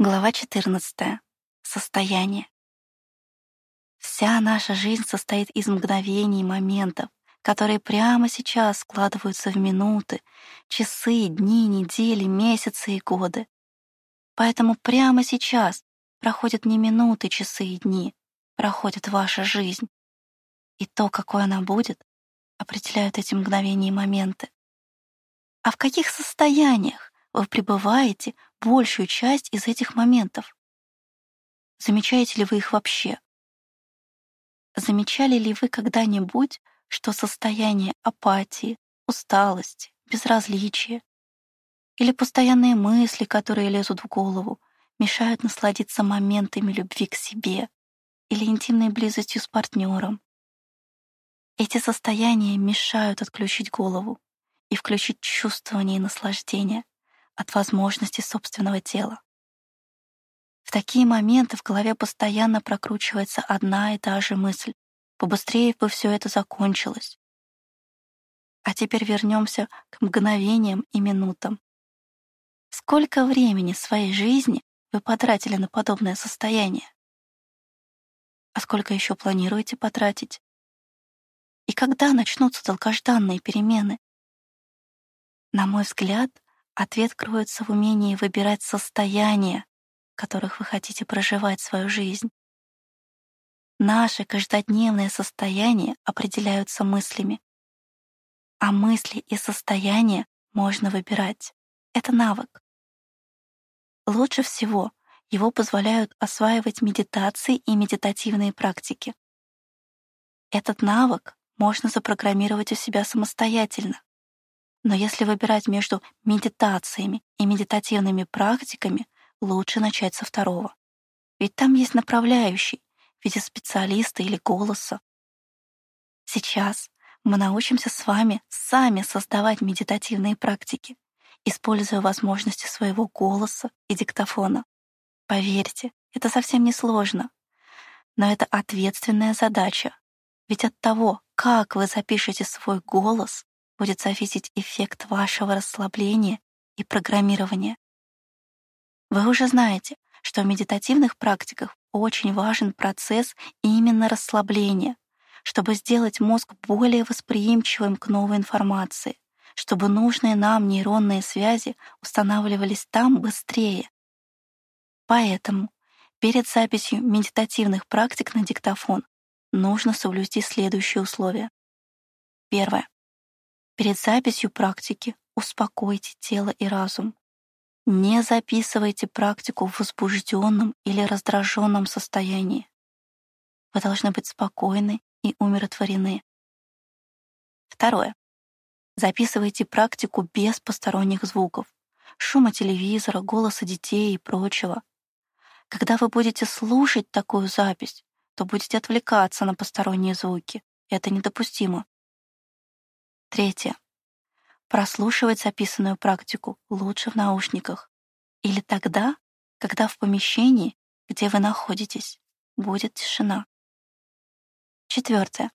Глава 14. Состояние. Вся наша жизнь состоит из мгновений и моментов, которые прямо сейчас складываются в минуты, часы, дни, недели, месяцы и годы. Поэтому прямо сейчас проходят не минуты, часы и дни, проходит ваша жизнь. И то, какой она будет, определяют эти мгновения и моменты. А в каких состояниях вы пребываете большую часть из этих моментов? Замечаете ли вы их вообще? Замечали ли вы когда-нибудь, что состояние апатии, усталости, безразличия или постоянные мысли, которые лезут в голову, мешают насладиться моментами любви к себе или интимной близостью с партнером? Эти состояния мешают отключить голову и включить чувствование и наслаждение от возможности собственного тела. В такие моменты в голове постоянно прокручивается одна и та же мысль. Побыстрее бы все это закончилось. А теперь вернемся к мгновениям и минутам. Сколько времени своей жизни вы потратили на подобное состояние? А сколько еще планируете потратить? И когда начнутся долгожданные перемены? На мой взгляд, Ответ кроется в умении выбирать состояния, в которых вы хотите проживать свою жизнь. Наши каждодневные состояния определяются мыслями. А мысли и состояния можно выбирать. Это навык. Лучше всего его позволяют осваивать медитации и медитативные практики. Этот навык можно запрограммировать у себя самостоятельно. Но если выбирать между медитациями и медитативными практиками, лучше начать со второго. Ведь там есть направляющий в виде специалиста или голоса. Сейчас мы научимся с вами сами создавать медитативные практики, используя возможности своего голоса и диктофона. Поверьте, это совсем не сложно. Но это ответственная задача. Ведь от того, как вы запишете свой голос, будет зависеть эффект вашего расслабления и программирования. Вы уже знаете, что в медитативных практиках очень важен процесс именно расслабления, чтобы сделать мозг более восприимчивым к новой информации, чтобы нужные нам нейронные связи устанавливались там быстрее. Поэтому перед записью медитативных практик на диктофон нужно соблюсти следующие условия. Первое. Перед записью практики успокойте тело и разум. Не записывайте практику в возбужденном или раздраженном состоянии. Вы должны быть спокойны и умиротворены. Второе. Записывайте практику без посторонних звуков, шума телевизора, голоса детей и прочего. Когда вы будете слушать такую запись, то будете отвлекаться на посторонние звуки. Это недопустимо. Третье. Прослушивать записанную практику лучше в наушниках или тогда, когда в помещении, где вы находитесь, будет тишина. Четвертое.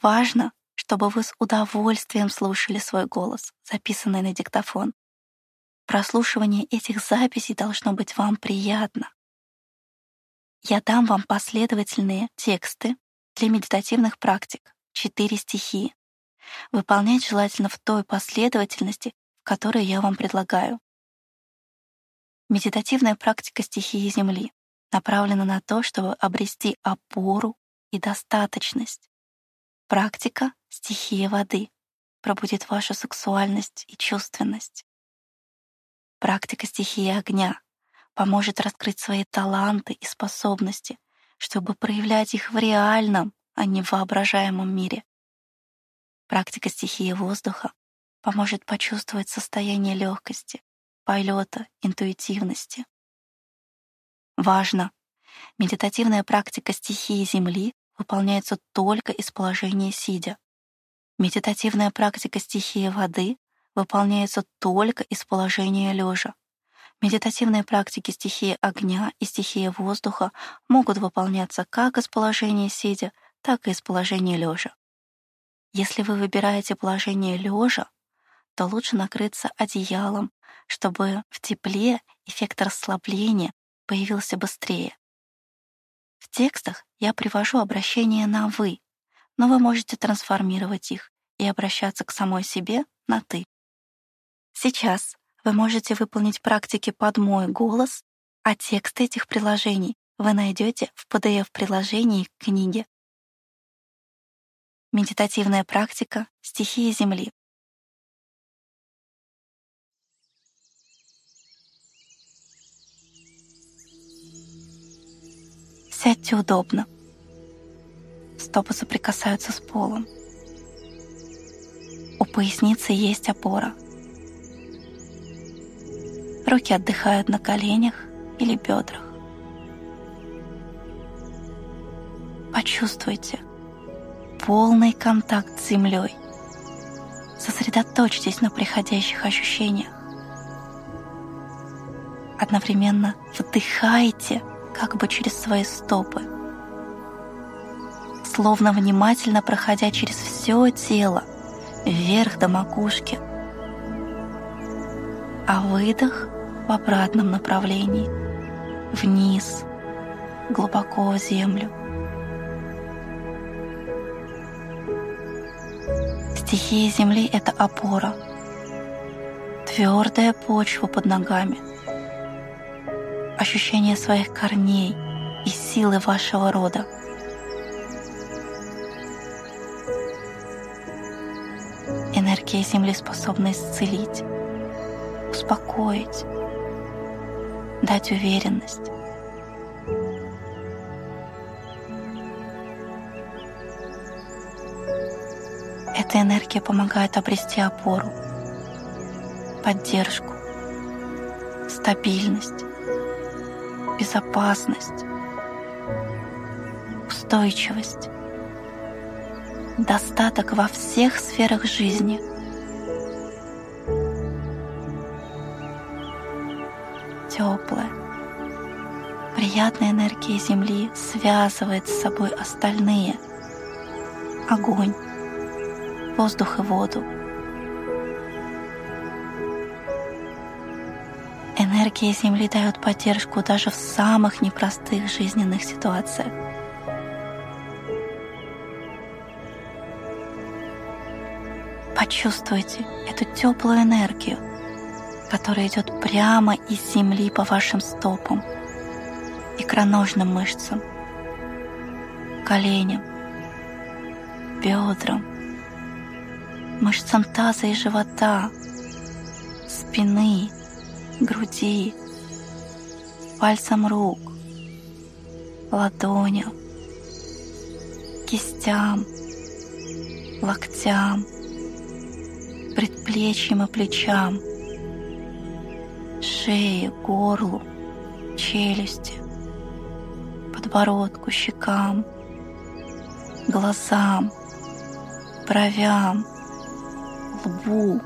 Важно, чтобы вы с удовольствием слушали свой голос, записанный на диктофон. Прослушивание этих записей должно быть вам приятно. Я дам вам последовательные тексты для медитативных практик, четыре стихии. Выполнять желательно в той последовательности, в которой я вам предлагаю. Медитативная практика стихии Земли направлена на то, чтобы обрести опору и достаточность. Практика стихии воды пробудит вашу сексуальность и чувственность. Практика стихии огня поможет раскрыть свои таланты и способности, чтобы проявлять их в реальном, а не в воображаемом мире. Практика стихии воздуха поможет почувствовать состояние легкости, полета, интуитивности. Важно! Медитативная практика стихии Земли выполняется только из положения сидя. Медитативная практика стихии воды выполняется только из положения лежа. Медитативные практики стихии огня и стихии воздуха могут выполняться как из положения сидя, так и из положения лежа. Если вы выбираете положение лежа, то лучше накрыться одеялом, чтобы в тепле эффект расслабления появился быстрее. В текстах я привожу обращения на «вы», но вы можете трансформировать их и обращаться к самой себе на «ты». Сейчас вы можете выполнить практики под мой голос, а тексты этих приложений вы найдете в PDF-приложении к книге. Медитативная практика «Стихии Земли». Сядьте удобно. Стопы соприкасаются с полом. У поясницы есть опора. Руки отдыхают на коленях или бедрах. Почувствуйте полный контакт с землей. Сосредоточьтесь на приходящих ощущениях. Одновременно вдыхайте как бы через свои стопы, словно внимательно проходя через все тело, вверх до макушки. А выдох в обратном направлении, вниз, глубоко в землю. Стихия Земли — это опора, твердая почва под ногами, ощущение своих корней и силы вашего рода. Энергия Земли способна исцелить, успокоить, дать уверенность. Эта энергия помогает обрести опору, поддержку, стабильность, безопасность, устойчивость, достаток во всех сферах жизни – теплая, приятная энергия Земли связывает с собой остальные — огонь, воздух и воду. Энергия Земли дает поддержку даже в самых непростых жизненных ситуациях. Почувствуйте эту теплую энергию, которая идет прямо из земли по вашим стопам, икроножным мышцам, коленям, бедрам, мышцам таза и живота, спины, груди, пальцам рук, ладоням, кистям, локтям, предплечьям и плечам – шее, горлу, челюсти, подбородку, щекам, глазам, бровям, лбу,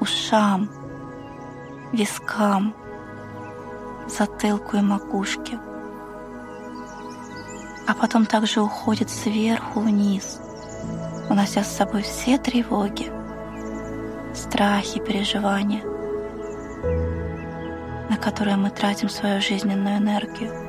ушам, вискам, затылку и макушке. А потом также уходит сверху вниз, унося с собой все тревоги, страхи, переживания – на которое мы тратим свою жизненную энергию.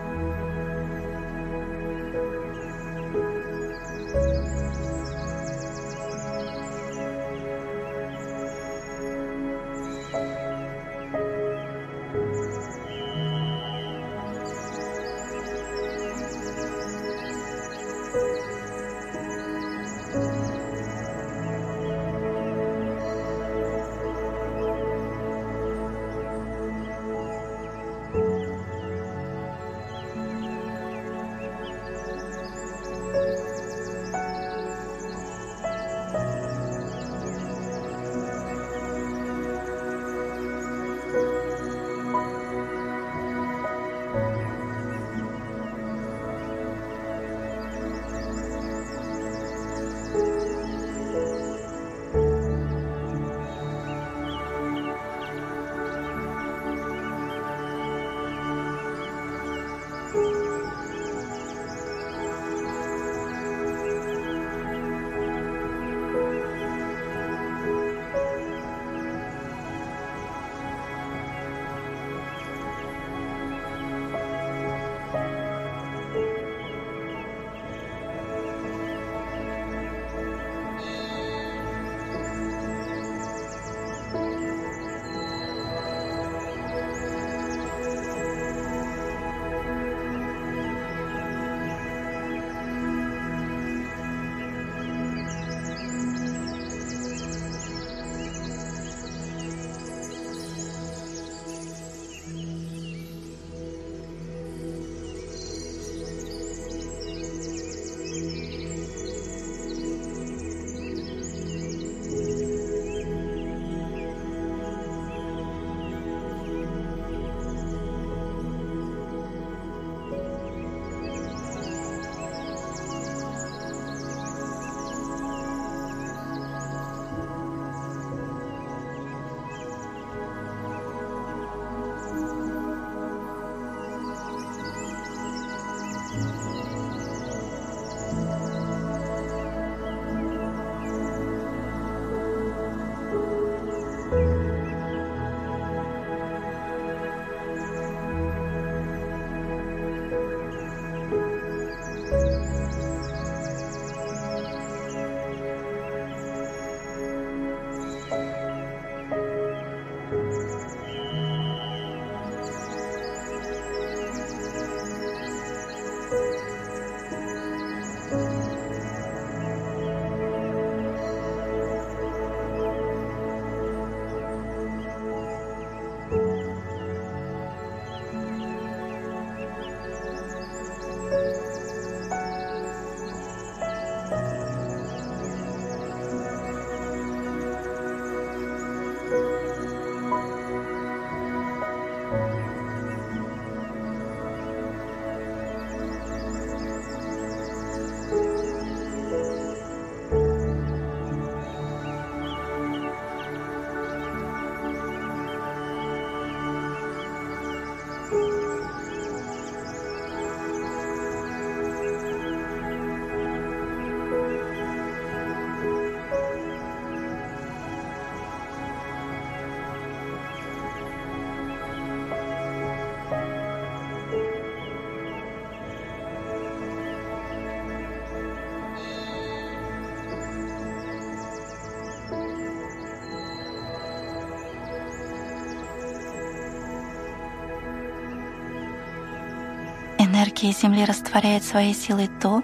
Энергия Земли растворяет своей силой то,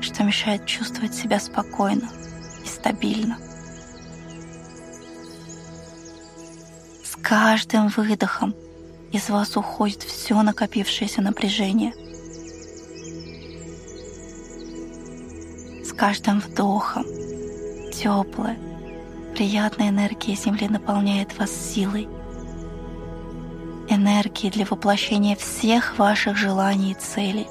что мешает чувствовать себя спокойно и стабильно. С каждым выдохом из вас уходит все накопившееся напряжение. С каждым вдохом теплая, приятная энергия Земли наполняет вас силой, энергии для воплощения всех ваших желаний и целей.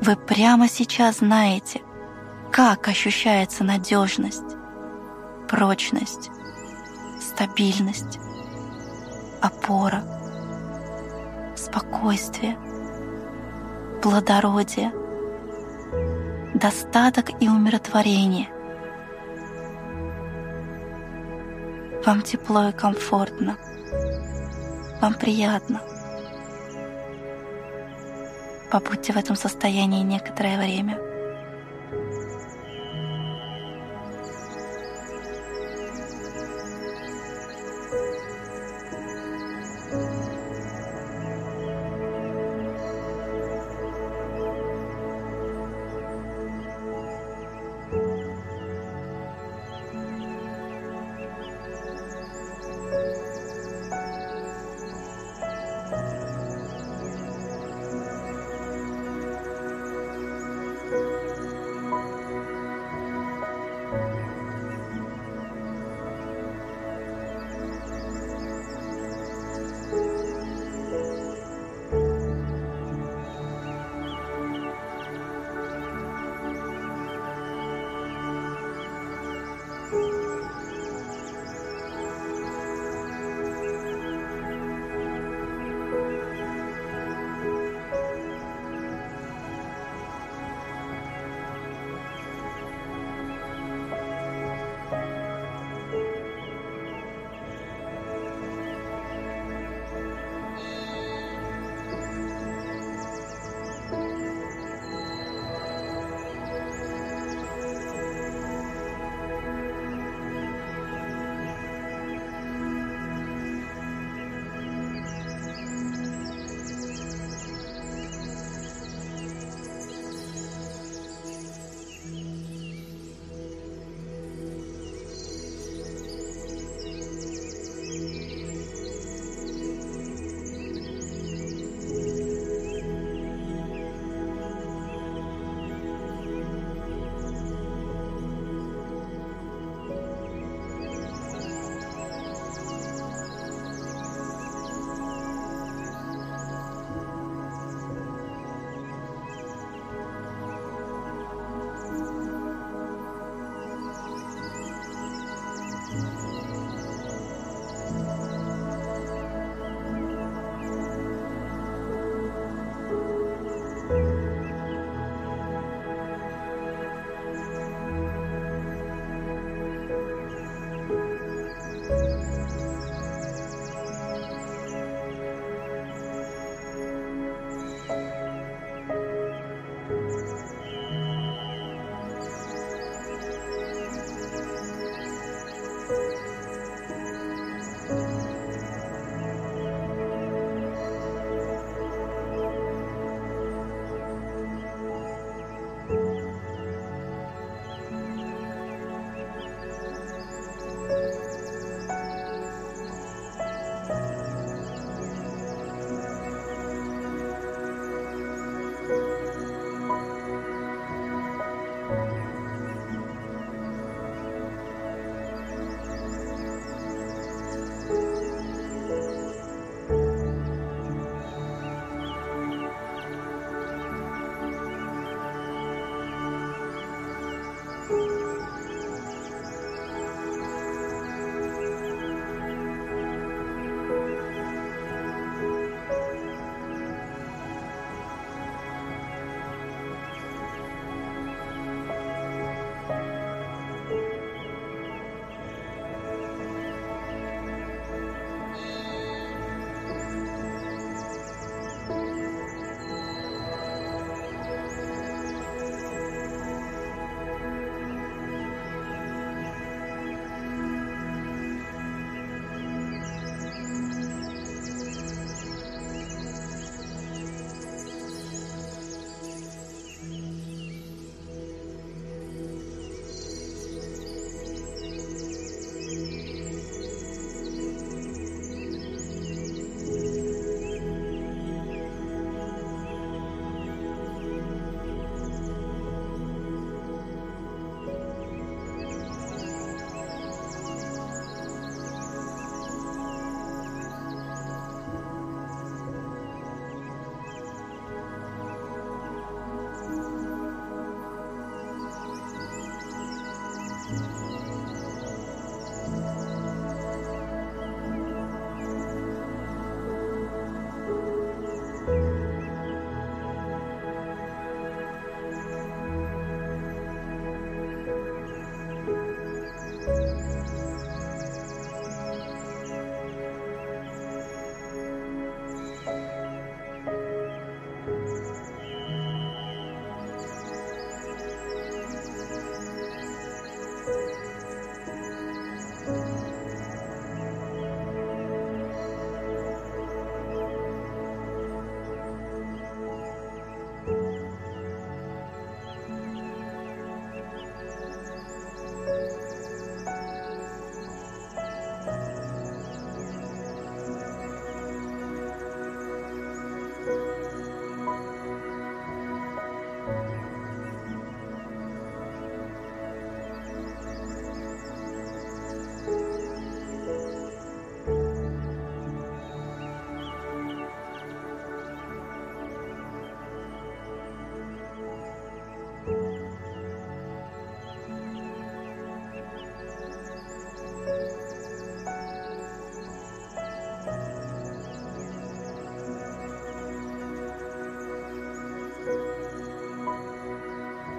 Вы прямо сейчас знаете, как ощущается надежность, прочность, стабильность, опора, спокойствие, плодородие, достаток и умиротворение – Вам тепло и комфортно. Вам приятно. Побудьте в этом состоянии некоторое время.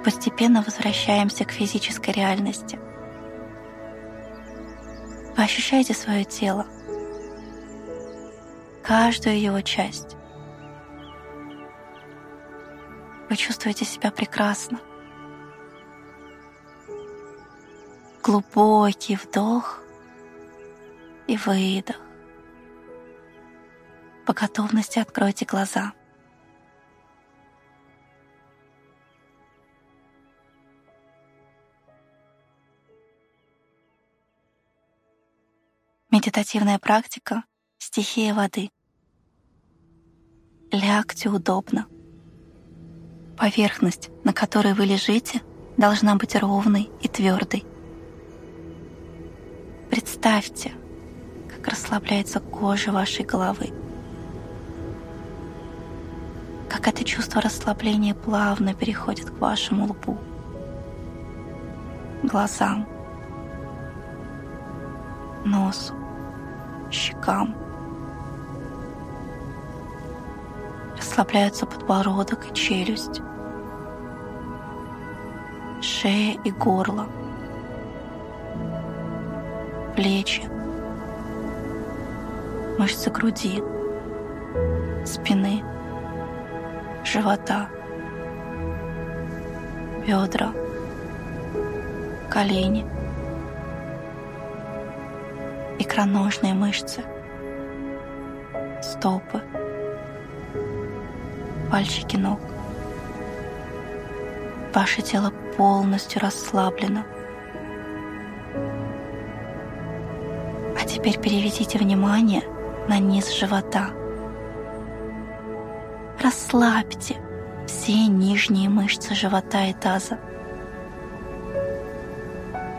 Постепенно возвращаемся к физической реальности. Вы ощущаете свое тело, каждую его часть. Вы чувствуете себя прекрасно. Глубокий вдох и выдох. По готовности откройте глаза. Медитативная практика «Стихия воды». Лягте удобно. Поверхность, на которой вы лежите, должна быть ровной и твердой. Представьте, как расслабляется кожа вашей головы. Как это чувство расслабления плавно переходит к вашему лбу, глазам, носу, щекам. Расслабляются подбородок и челюсть, шея и горло, плечи, мышцы груди, спины, живота, бедра, колени, икроножные мышцы, стопы, пальчики ног. Ваше тело полностью расслаблено. А теперь переведите внимание на низ живота. Расслабьте все нижние мышцы живота и таза.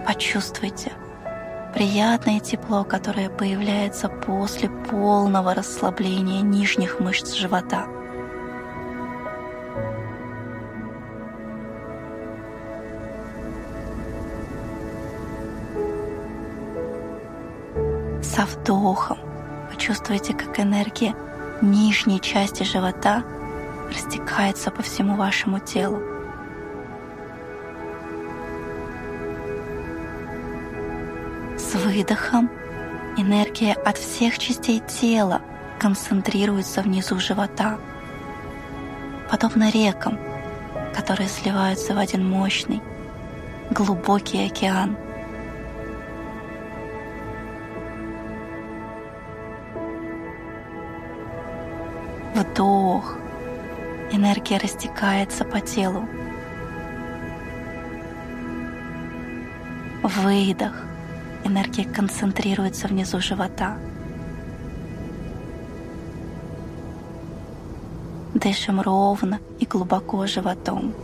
Почувствуйте приятное тепло, которое появляется после полного расслабления нижних мышц живота. Со вдохом почувствуйте, как энергия нижней части живота растекается по всему вашему телу. С выдохом энергия от всех частей тела концентрируется внизу живота, подобно рекам, которые сливаются в один мощный, глубокий океан – Вдох. Энергия растекается по телу. Выдох. Энергия концентрируется внизу живота. Дышим ровно и глубоко животом.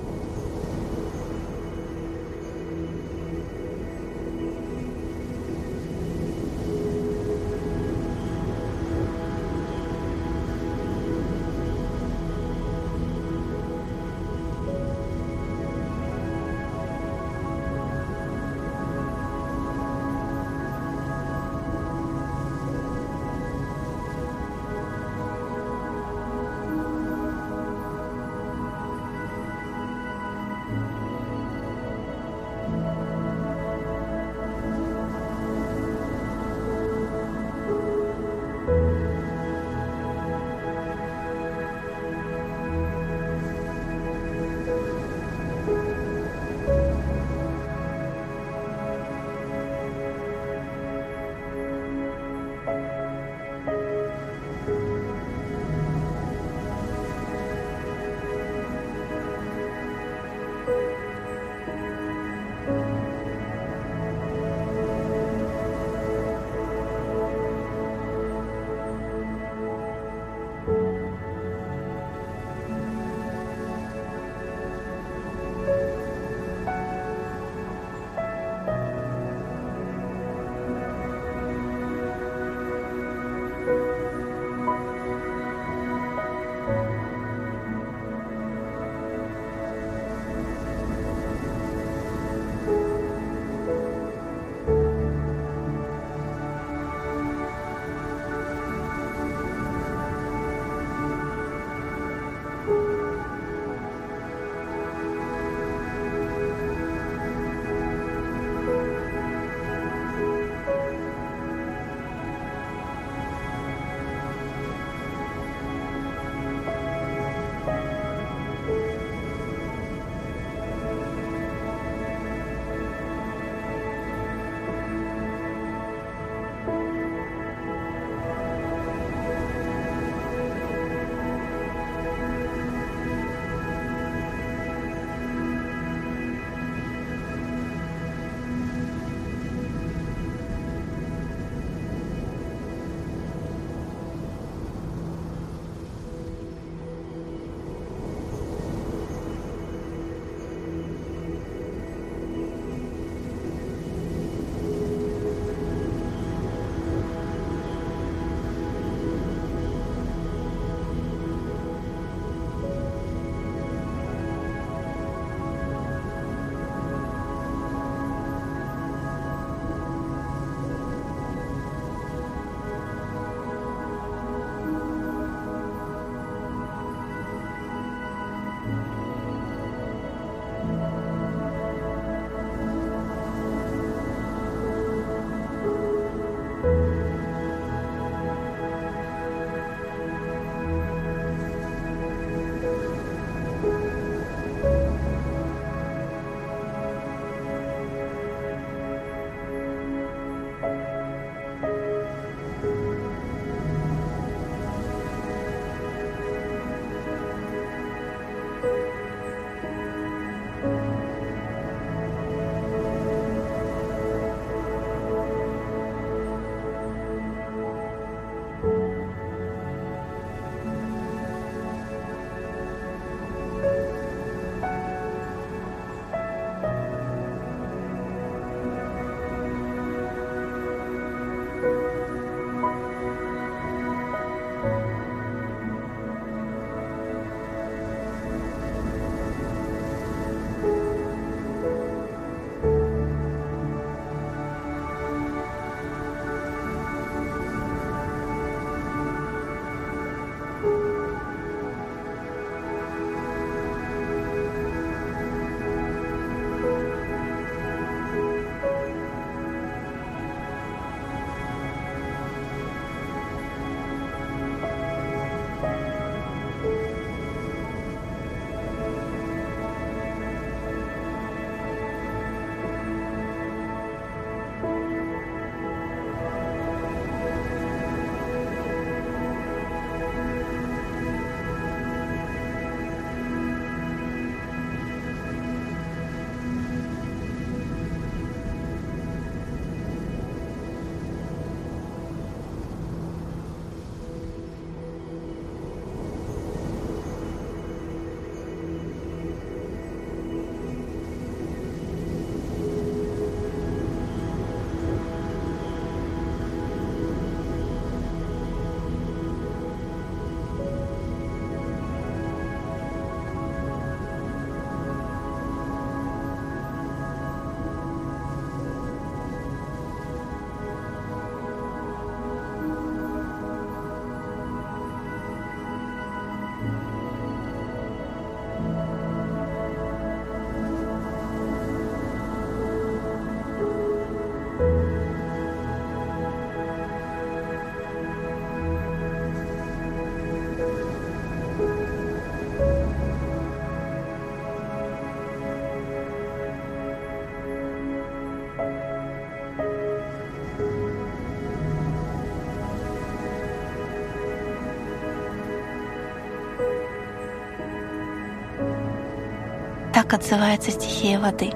Так отзывается стихия воды.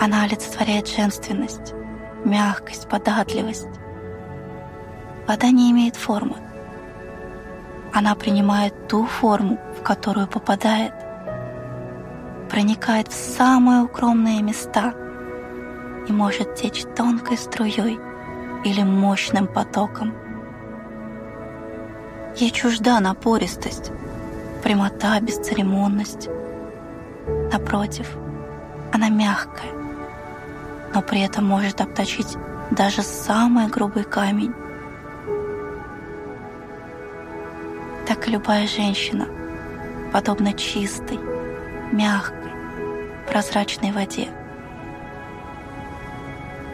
Она олицетворяет женственность, мягкость, податливость. Вода не имеет формы. Она принимает ту форму, в которую попадает, проникает в самые укромные места и может течь тонкой струей или мощным потоком. Ей чужда напористость, прямота, бесцеремонность. Напротив, она мягкая, но при этом может обточить даже самый грубый камень. Так и любая женщина, подобно чистой, мягкой, прозрачной воде.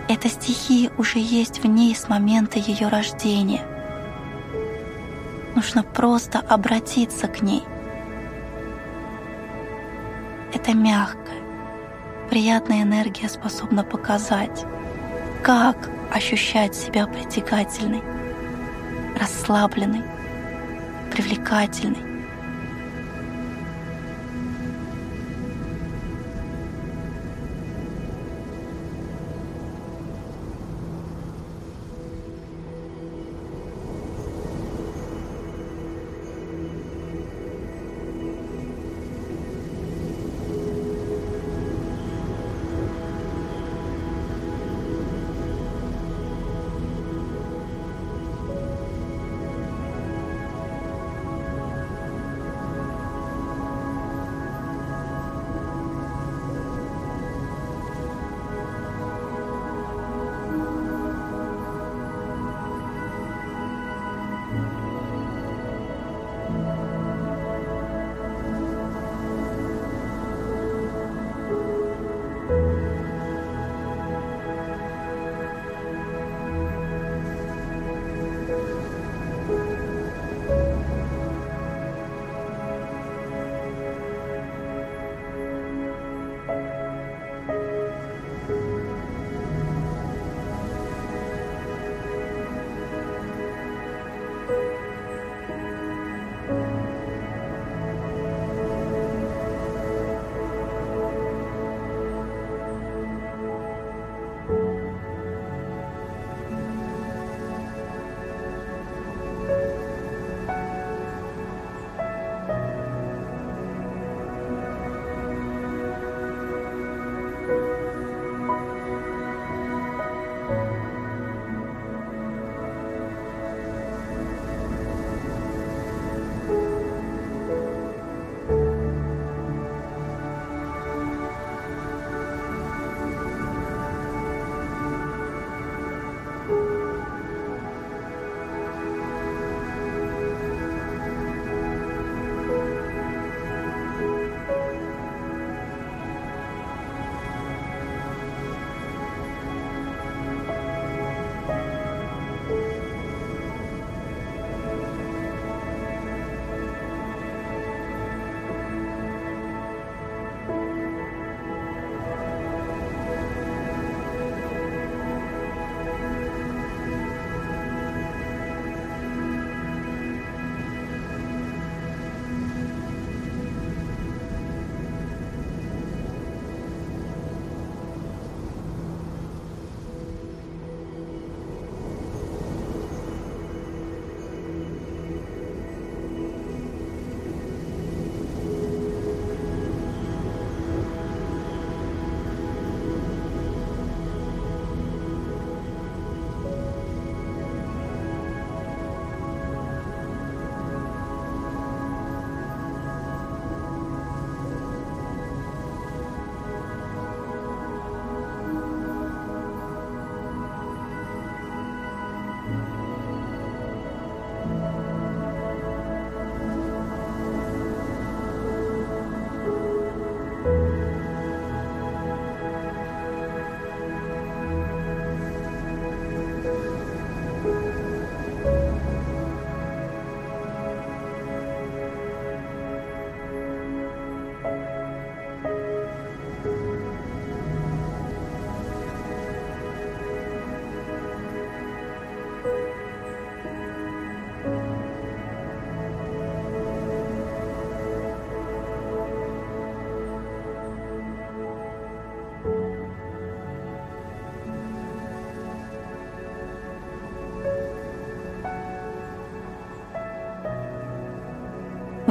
Эта стихия уже есть в ней с момента ее рождения. Нужно просто обратиться к ней. Это мягкая, приятная энергия способна показать, как ощущать себя притягательной, расслабленной, привлекательной,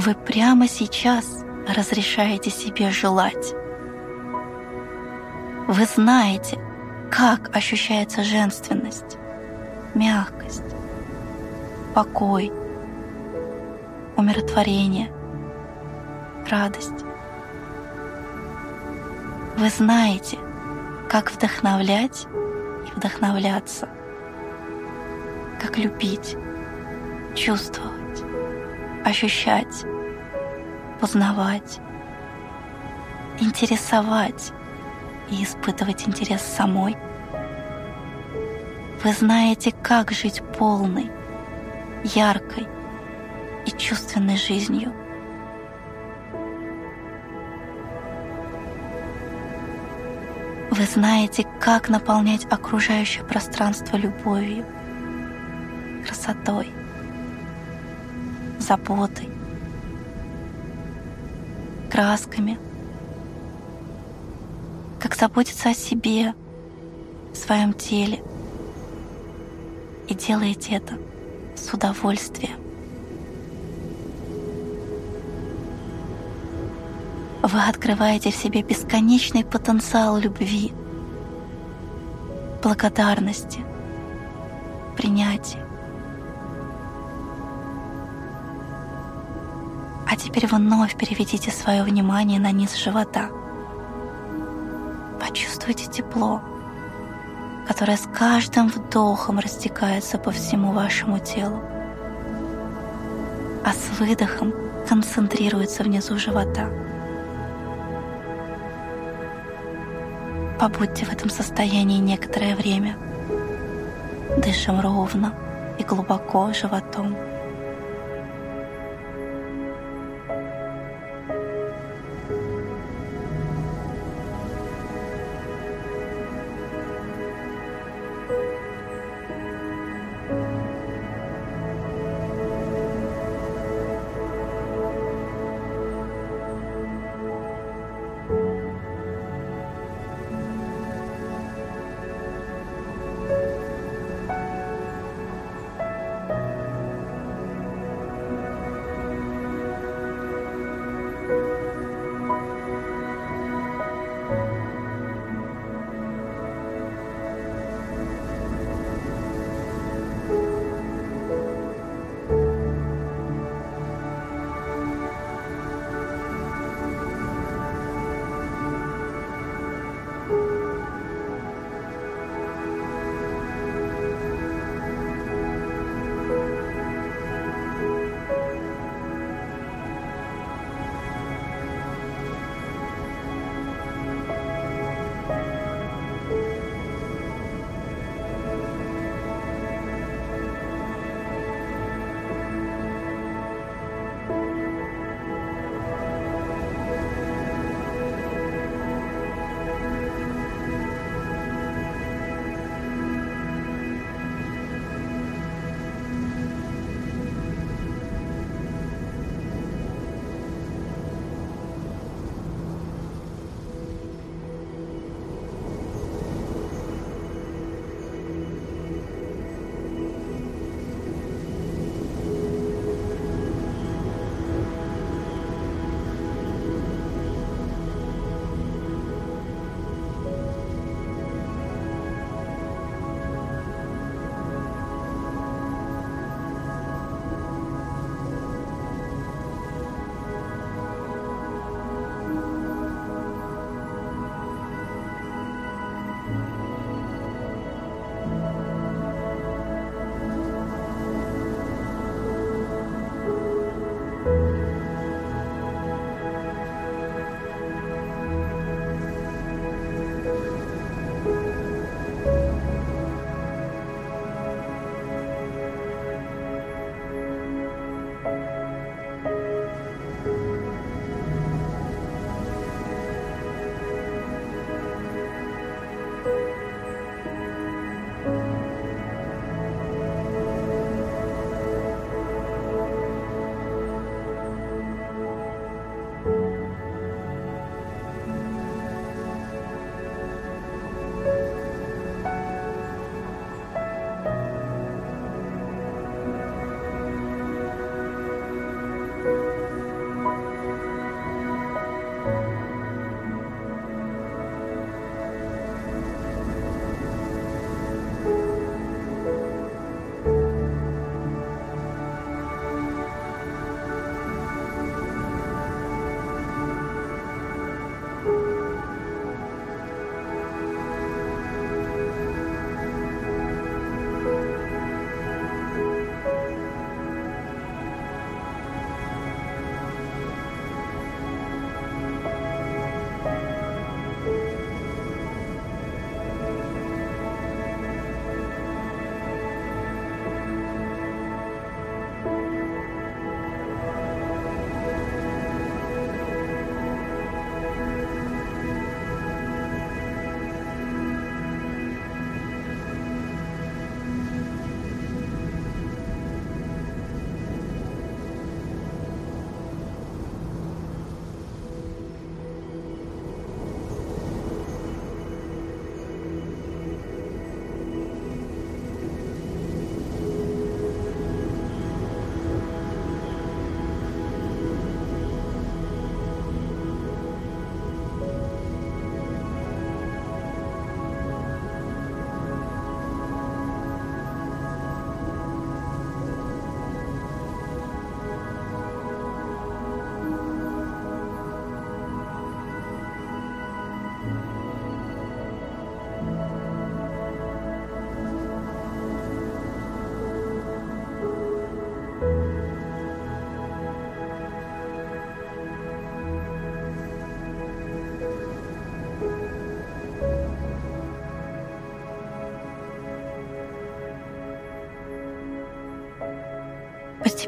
Вы прямо сейчас разрешаете себе желать. Вы знаете, как ощущается женственность, мягкость, покой, умиротворение, радость. Вы знаете, как вдохновлять и вдохновляться, как любить, чувствовать, ощущать, познавать, интересовать и испытывать интерес самой. Вы знаете, как жить полной, яркой и чувственной жизнью. Вы знаете, как наполнять окружающее пространство любовью, красотой, заботой, красками, как заботиться о себе, в своем теле. И делаете это с удовольствием. Вы открываете в себе бесконечный потенциал любви, благодарности, принятия. Теперь вновь переведите свое внимание на низ живота. Почувствуйте тепло, которое с каждым вдохом растекается по всему вашему телу, а с выдохом концентрируется внизу живота. Побудьте в этом состоянии некоторое время. Дышим ровно и глубоко животом.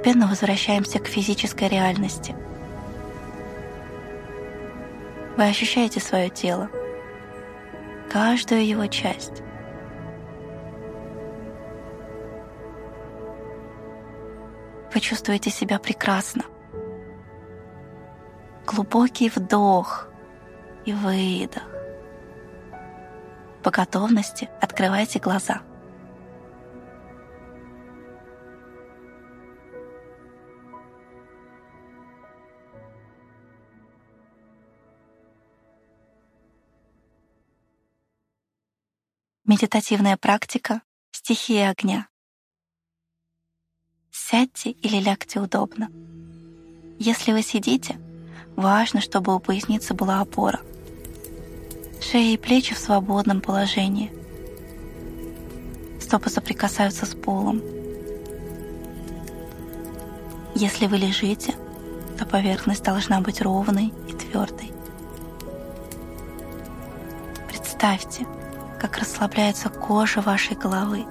Постепенно возвращаемся к физической реальности. Вы ощущаете свое тело, каждую его часть. Вы чувствуете себя прекрасно. Глубокий вдох и выдох. По готовности открывайте глаза. Медитативная практика стихии огня. Сядьте или лягте удобно. Если вы сидите, важно, чтобы у поясницы была опора. Шея и плечи в свободном положении. Стопы соприкасаются с полом. Если вы лежите, то поверхность должна быть ровной и твердой. Представьте, как расслабляется кожа вашей головы.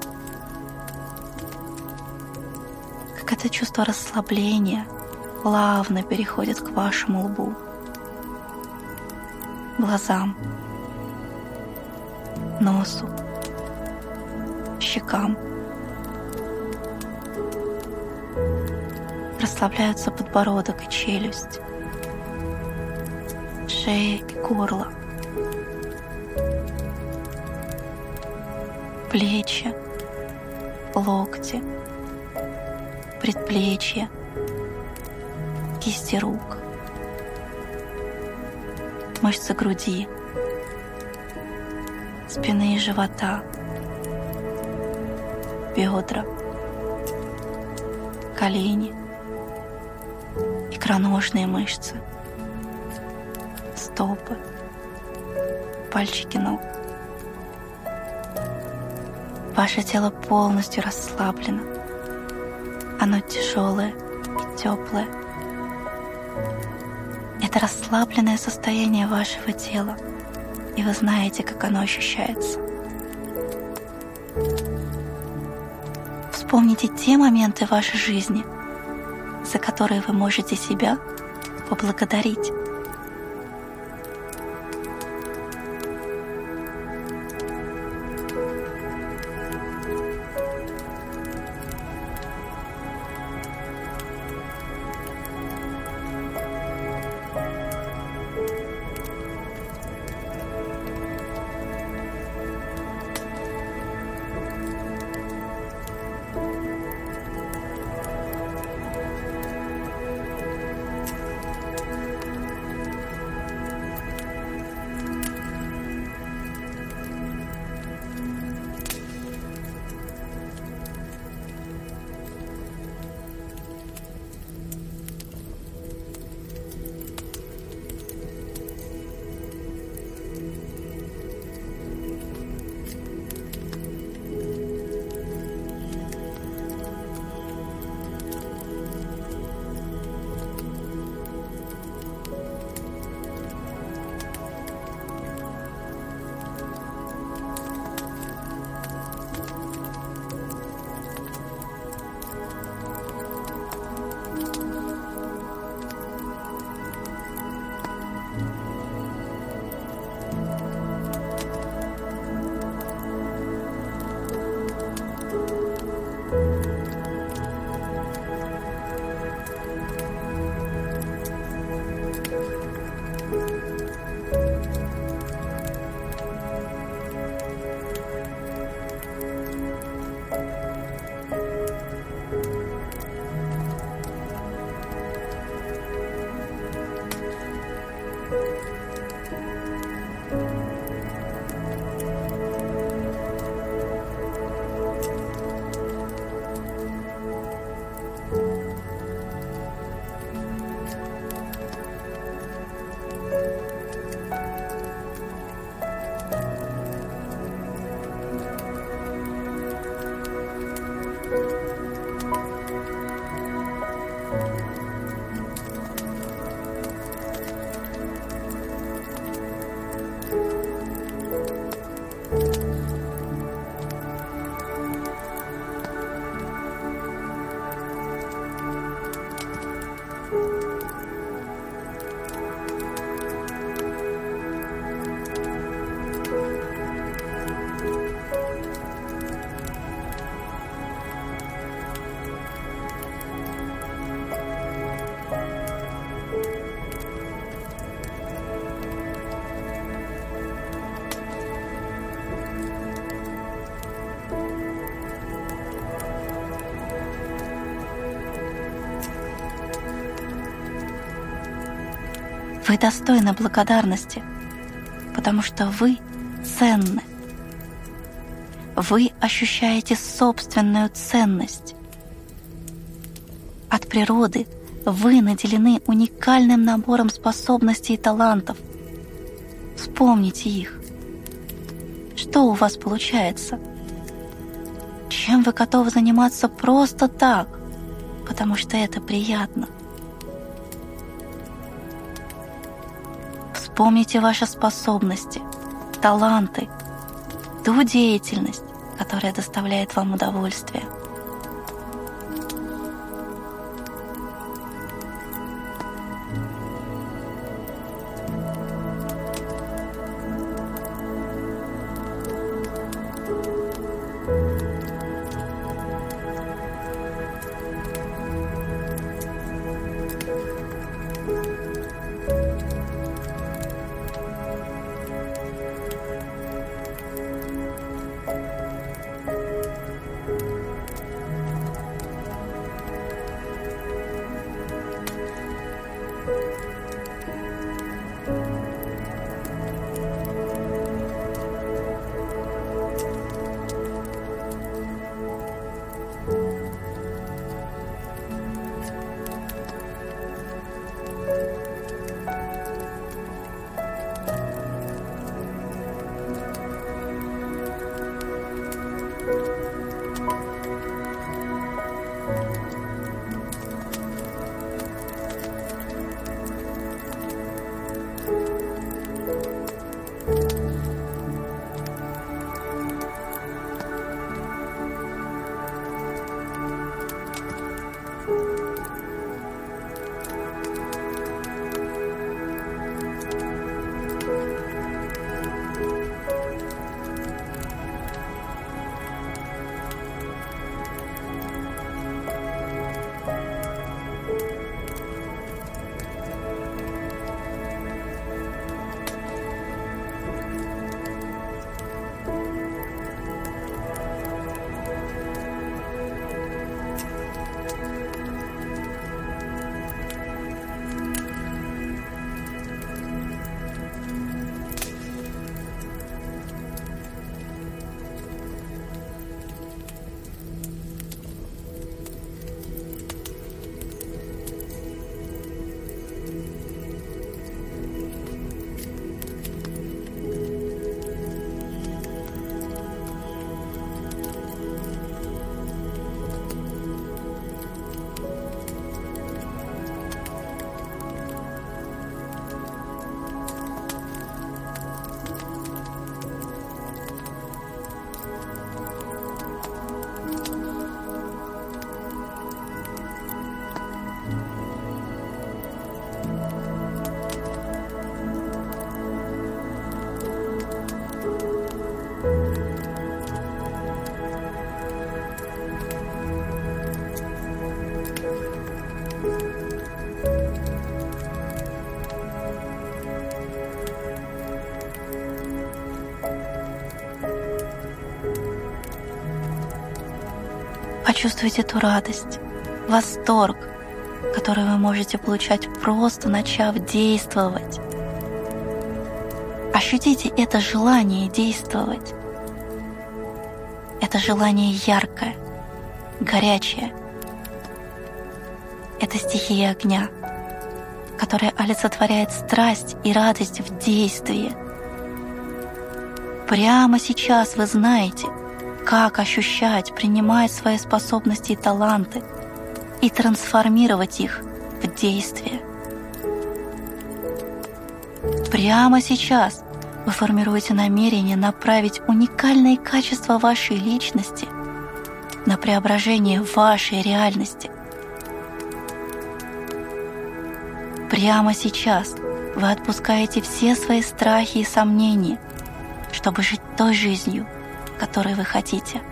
Как это чувство расслабления плавно переходит к вашему лбу, глазам, носу, щекам. Расслабляются подбородок и челюсть, шея и горло. Плечи, локти, предплечья, кисти рук, мышцы груди, спины и живота, бедра, колени, икроножные мышцы, стопы, пальчики ног. Ваше тело полностью расслаблено. Оно тяжелое и теплое. Это расслабленное состояние вашего тела, и вы знаете, как оно ощущается. Вспомните те моменты вашей жизни, за которые вы можете себя поблагодарить. Вы достойны благодарности, потому что вы ценны. Вы ощущаете собственную ценность. От природы вы наделены уникальным набором способностей и талантов. Вспомните их. Что у вас получается? Чем вы готовы заниматься просто так, потому что это приятно? Вспомните ваши способности, таланты, ту деятельность, которая доставляет вам удовольствие – Почувствуйте эту радость, восторг, который вы можете получать просто начав действовать. Ощутите это желание действовать. Это желание яркое, горячее. Это стихия огня, которая олицетворяет страсть и радость в действии. Прямо сейчас вы знаете — как ощущать, принимать свои способности и таланты и трансформировать их в действие. Прямо сейчас вы формируете намерение направить уникальные качества вашей личности на преображение вашей реальности. Прямо сейчас вы отпускаете все свои страхи и сомнения, чтобы жить той жизнью, который вы хотите.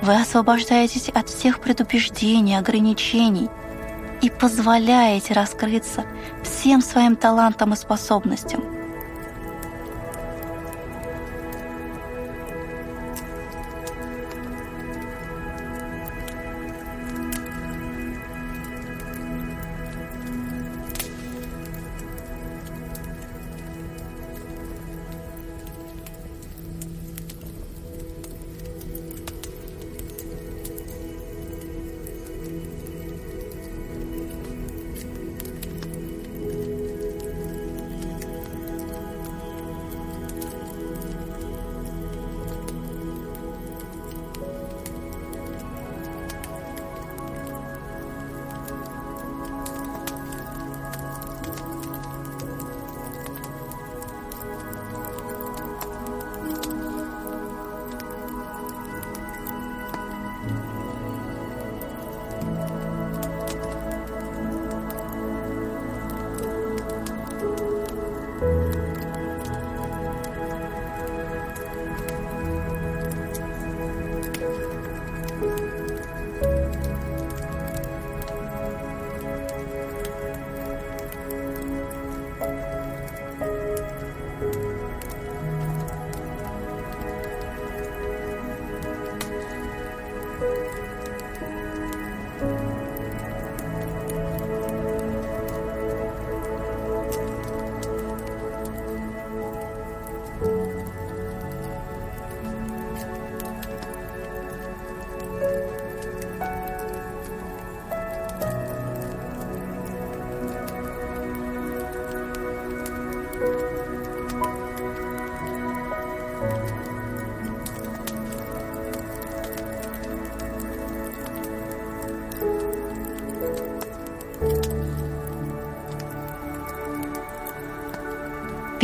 Вы освобождаетесь от всех предубеждений, ограничений и позволяете раскрыться всем своим талантам и способностям.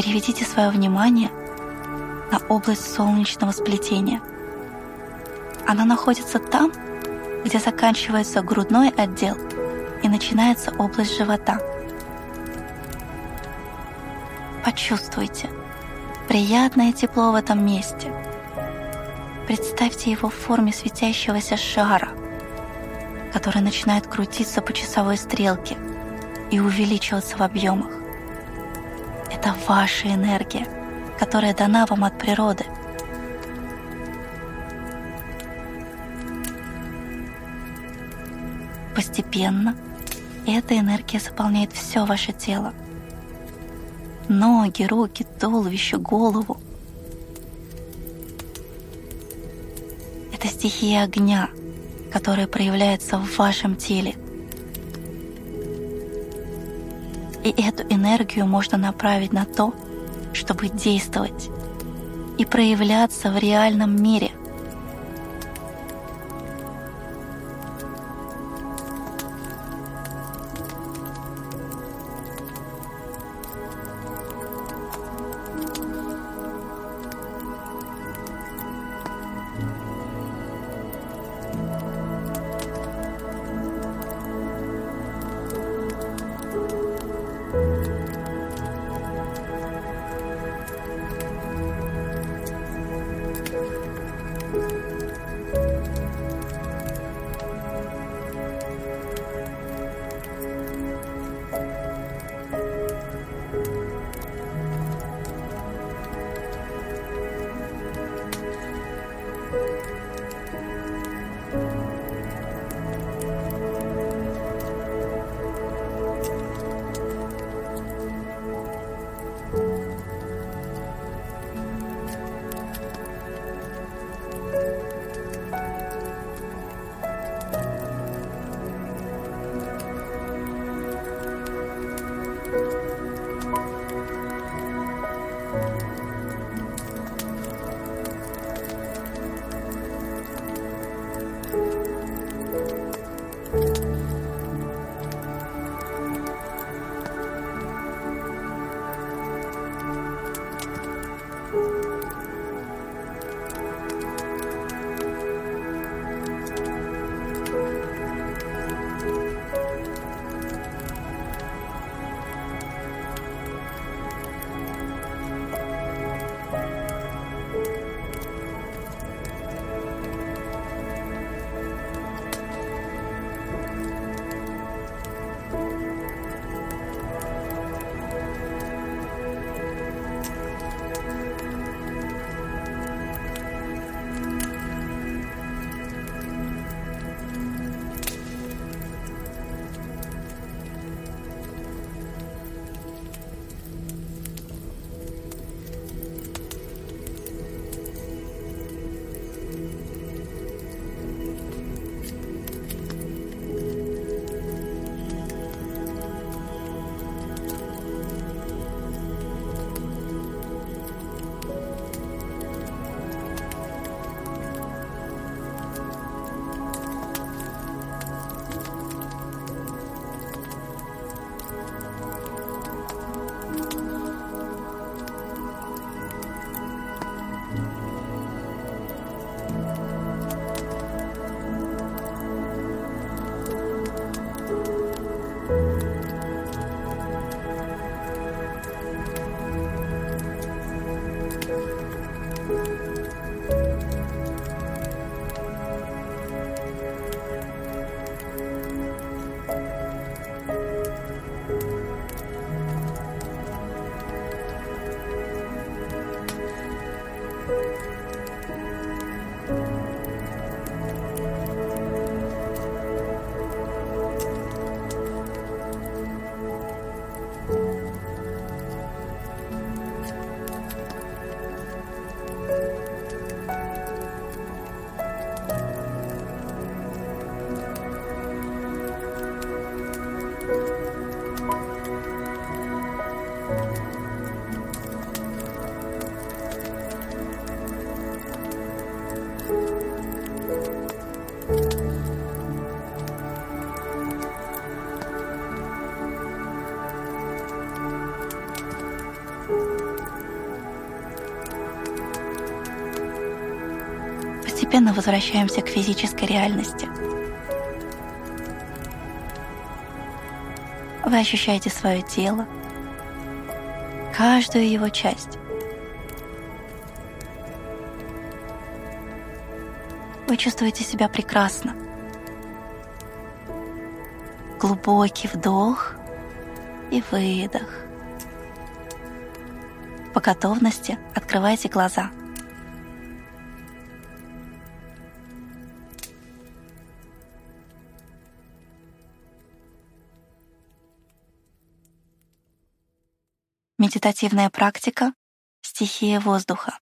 Переведите свое внимание на область солнечного сплетения. Она находится там, где заканчивается грудной отдел и начинается область живота. Почувствуйте приятное тепло в этом месте. Представьте его в форме светящегося шара, который начинает крутиться по часовой стрелке и увеличиваться в объемах. Это ваша энергия, которая дана вам от природы. Постепенно эта энергия заполняет все ваше тело. Ноги, руки, туловище, голову. Это стихия огня, которая проявляется в вашем теле – И эту энергию можно направить на то, чтобы действовать и проявляться в реальном мире. Возвращаемся к физической реальности. Вы ощущаете свое тело, каждую его часть. Вы чувствуете себя прекрасно. Глубокий вдох и выдох. По готовности открывайте глаза. Медитативная практика «Стихия воздуха».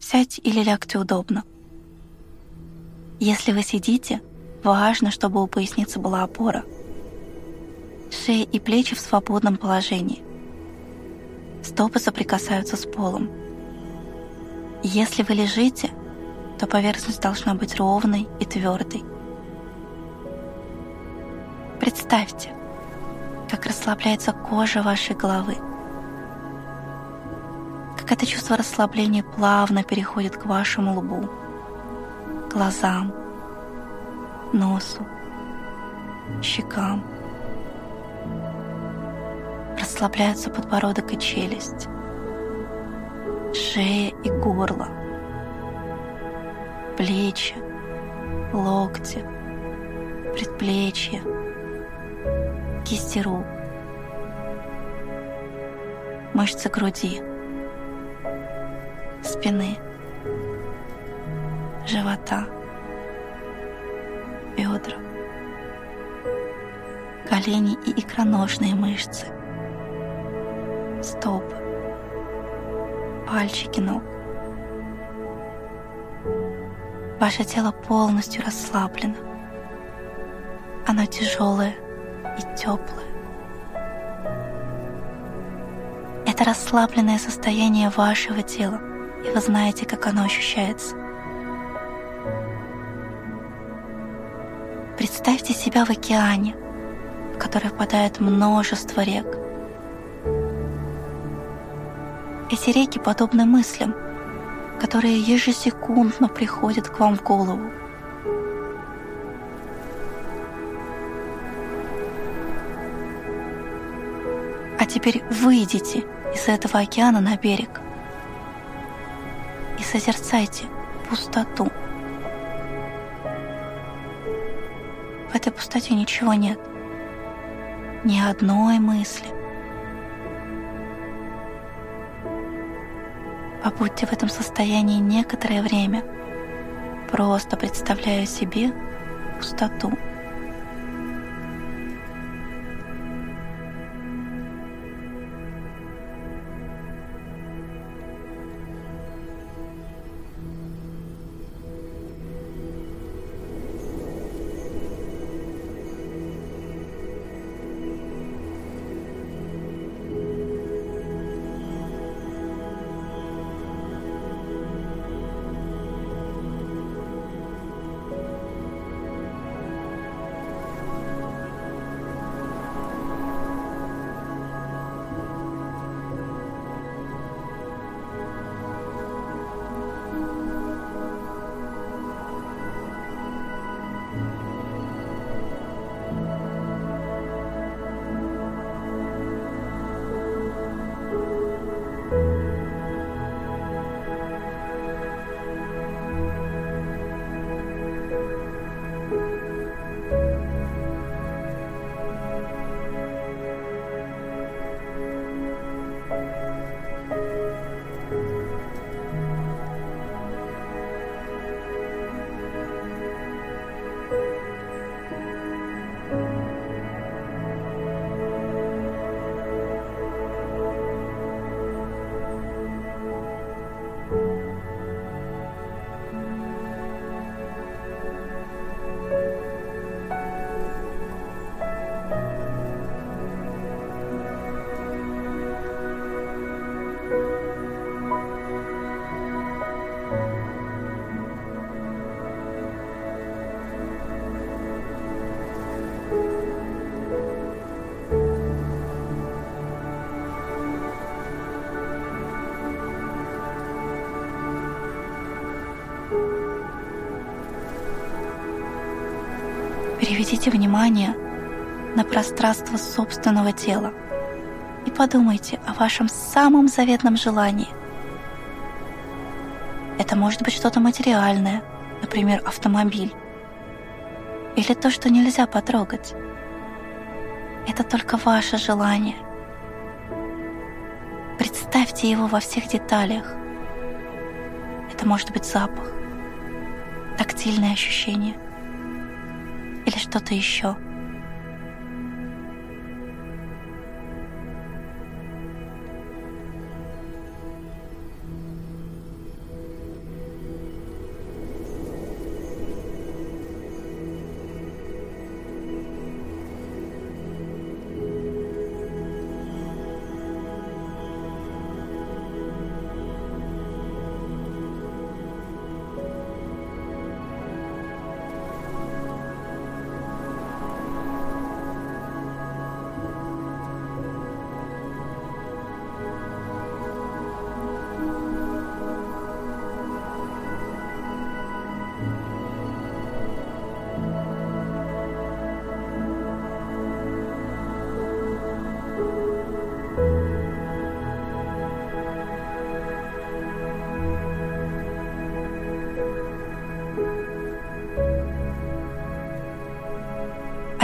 Сядь или лягте удобно. Если вы сидите, важно, чтобы у поясницы была опора. Шея и плечи в свободном положении. Стопы соприкасаются с полом. Если вы лежите, то поверхность должна быть ровной и твердой. Представьте, как расслабляется кожа вашей головы. Как это чувство расслабления плавно переходит к вашему лбу, глазам, носу, щекам. Расслабляются подбородок и челюсть, шея и горло, плечи, локти, предплечья – кисти рук, мышцы груди, спины, живота, бедра, колени и икроножные мышцы, стопы, пальчики ног. Ваше тело полностью расслаблено. Оно тяжелое, и теплое. Это расслабленное состояние вашего тела, и вы знаете, как оно ощущается. Представьте себя в океане, в который впадает множество рек. Эти реки подобны мыслям, которые ежесекундно приходят к вам в голову. Теперь выйдите из этого океана на берег и созерцайте пустоту. В этой пустоте ничего нет, ни одной мысли. Побудьте в этом состоянии некоторое время, просто представляя себе пустоту. Переведите внимание на пространство собственного тела и подумайте о вашем самом заветном желании. Это может быть что-то материальное, например, автомобиль, или то, что нельзя потрогать. Это только ваше желание. Представьте его во всех деталях. Это может быть запах, тактильное ощущение или что-то еще –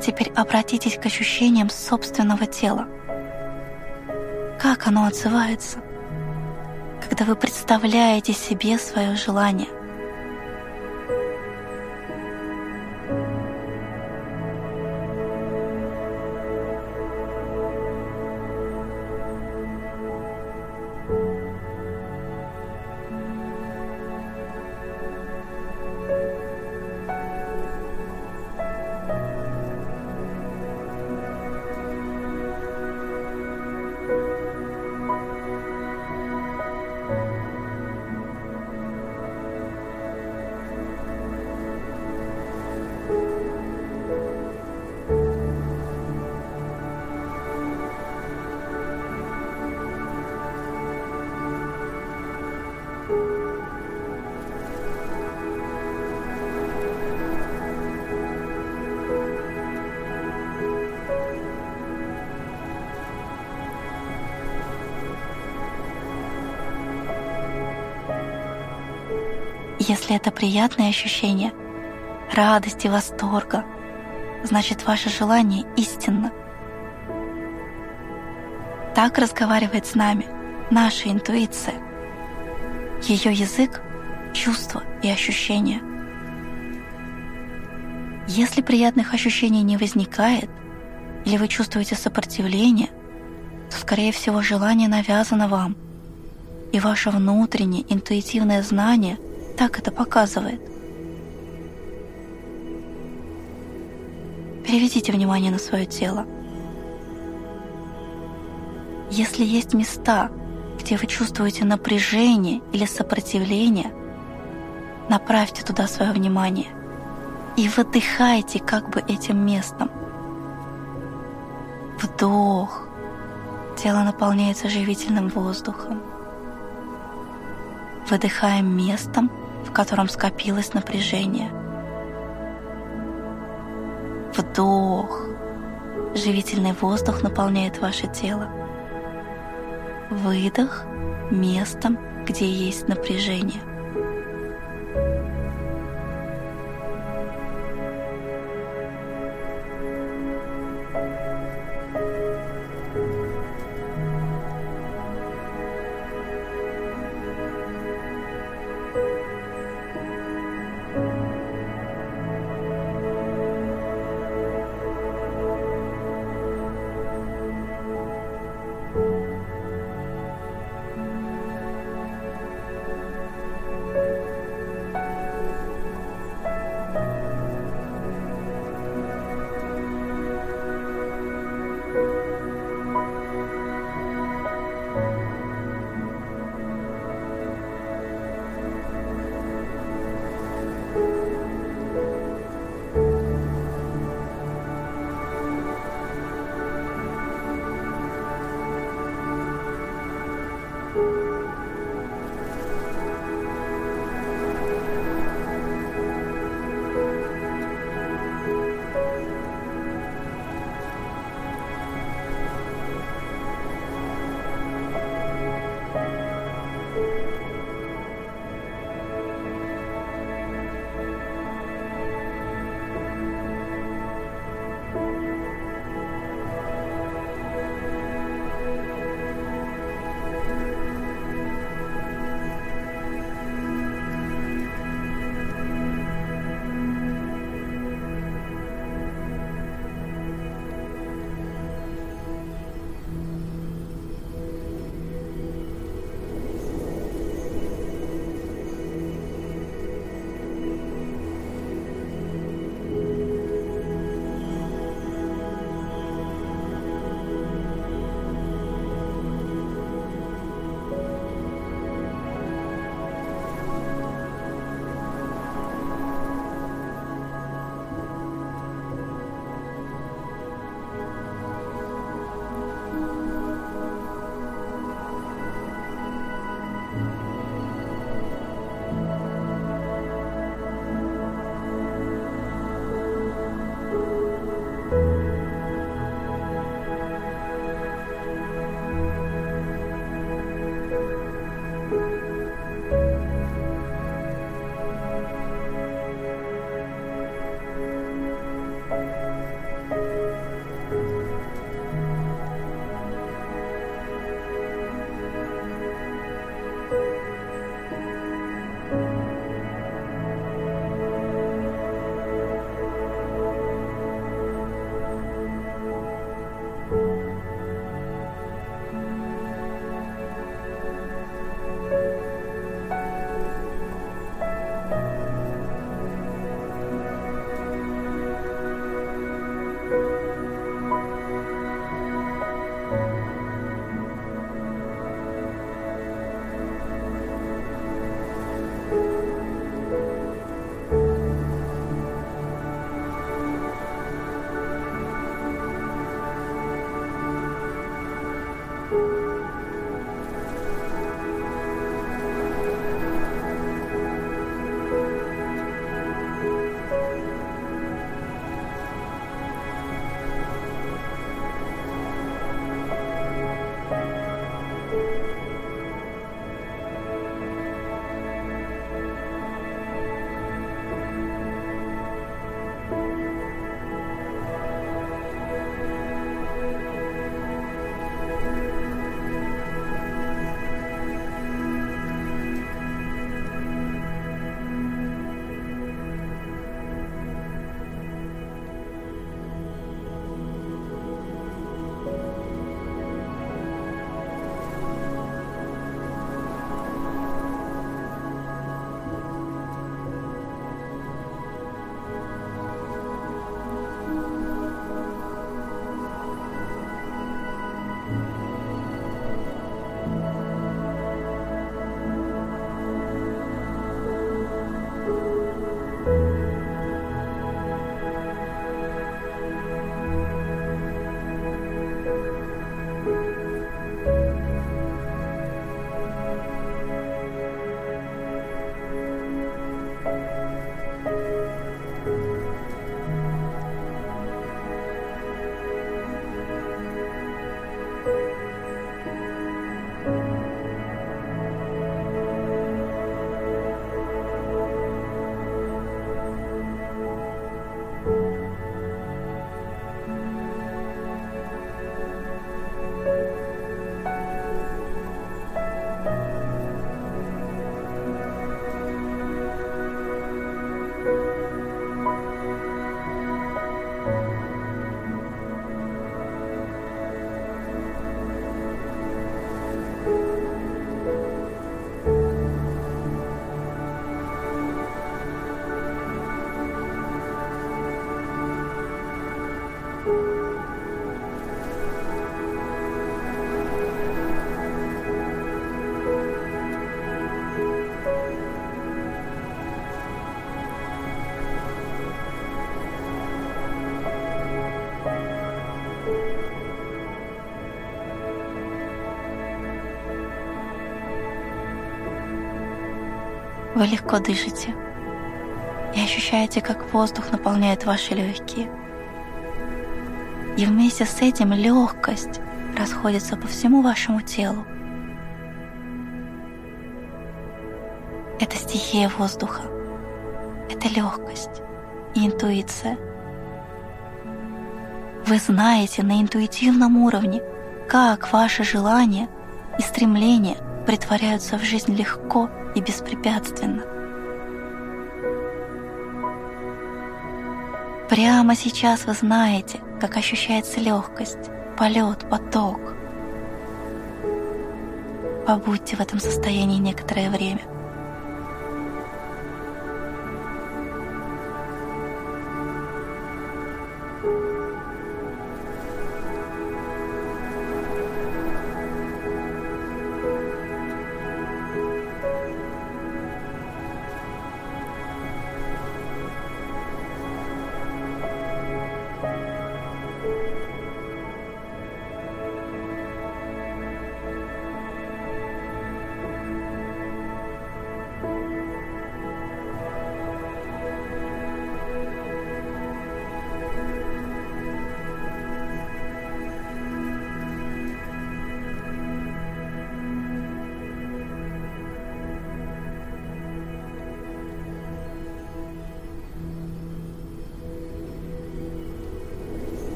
теперь обратитесь к ощущениям собственного тела. Как оно отзывается, когда вы представляете себе свое желание? Если это приятное ощущение, радости, восторга, значит ваше желание истинно. Так разговаривает с нами наша интуиция. Ее язык — чувства и ощущения. Если приятных ощущений не возникает, или вы чувствуете сопротивление, то, скорее всего, желание навязано вам, и ваше внутреннее интуитивное знание — так это показывает. Переведите внимание на свое тело. Если есть места, где вы чувствуете напряжение или сопротивление, направьте туда свое внимание и выдыхайте как бы этим местом. Вдох. Тело наполняется живительным воздухом. Выдыхаем местом, котором скопилось напряжение. Вдох. Живительный воздух наполняет ваше тело. Выдох местом, где есть напряжение. Вы легко дышите и ощущаете, как воздух наполняет ваши легкие. И вместе с этим легкость расходится по всему вашему телу. Это стихия воздуха. Это легкость и интуиция. Вы знаете на интуитивном уровне, как ваши желания и стремления притворяются в жизнь легко и беспрепятственно. Прямо сейчас вы знаете, как ощущается легкость, полет, поток. Побудьте в этом состоянии некоторое время.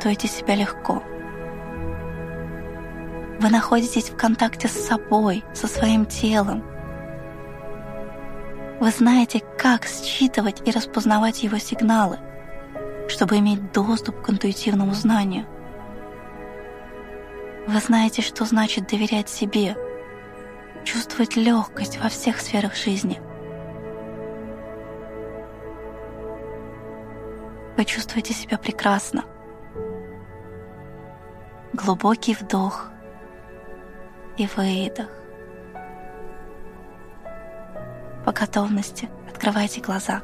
Чувствуете себя легко. Вы находитесь в контакте с собой, со своим телом. Вы знаете, как считывать и распознавать его сигналы, чтобы иметь доступ к интуитивному знанию. Вы знаете, что значит доверять себе, чувствовать легкость во всех сферах жизни. Вы чувствуете себя прекрасно. Глубокий вдох и выдох. По готовности открывайте глаза.